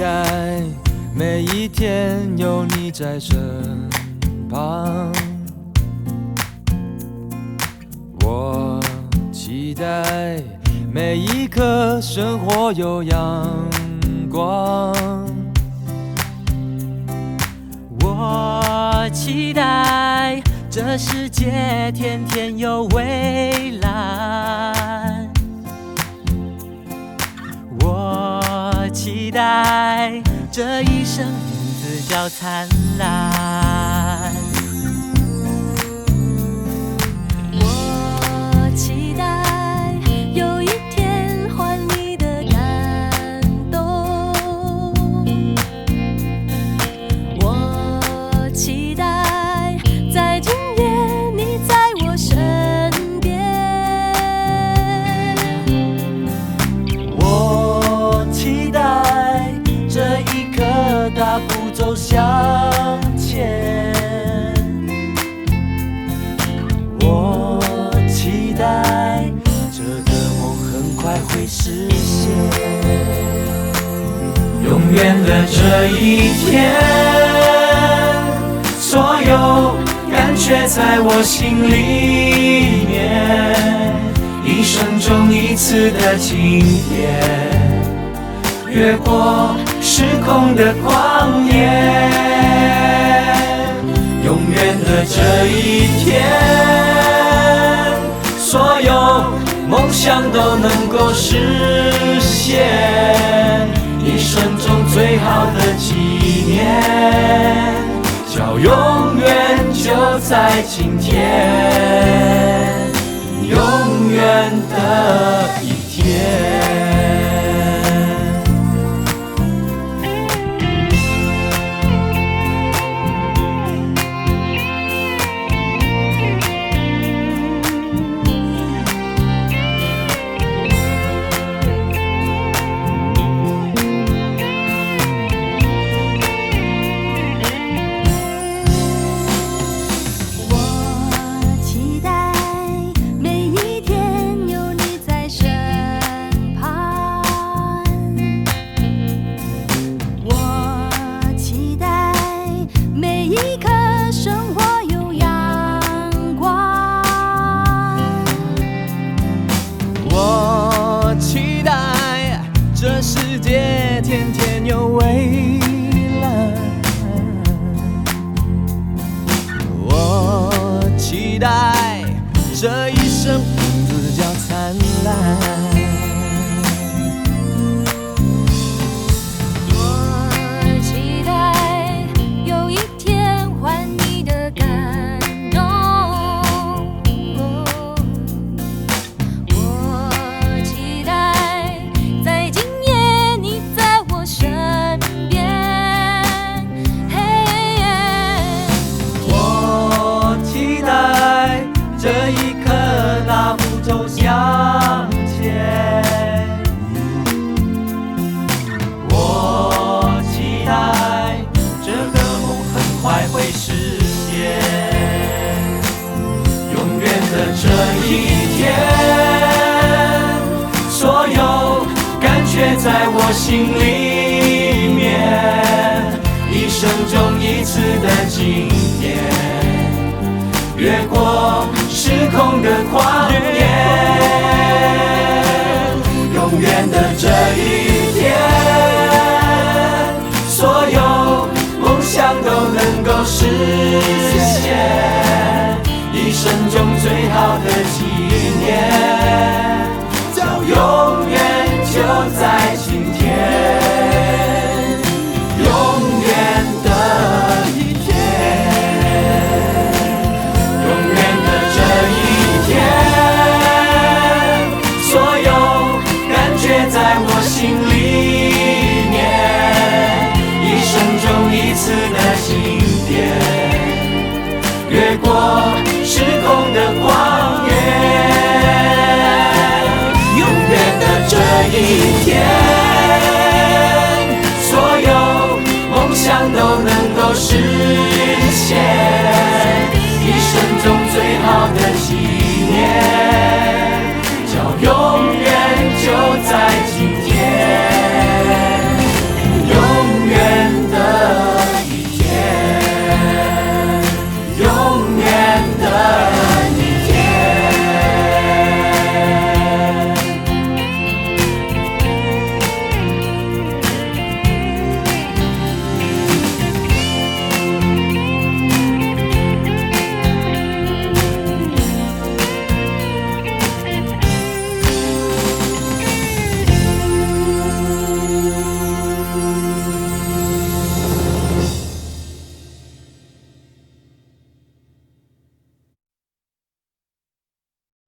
期待每一天有你在身旁我期待每一刻生活有阳光。我期待这世界天天有蔚蓝我期待这一生名字叫灿烂。走向前。我期待这个梦很快会实现。永远的这一天，所有感觉在我心里面。一生中一次的今天，越过时空的旷野，永远的这一天，所有梦想都能够实现。一生中最好的纪念，叫永远就在今天。永远的待这一生向前。我期待这个梦很快会实现。永远的这一天，所有感觉在我心里面。一生中一次的今天，越过空的旷野。永远的这一天，所有梦想都能够实现。次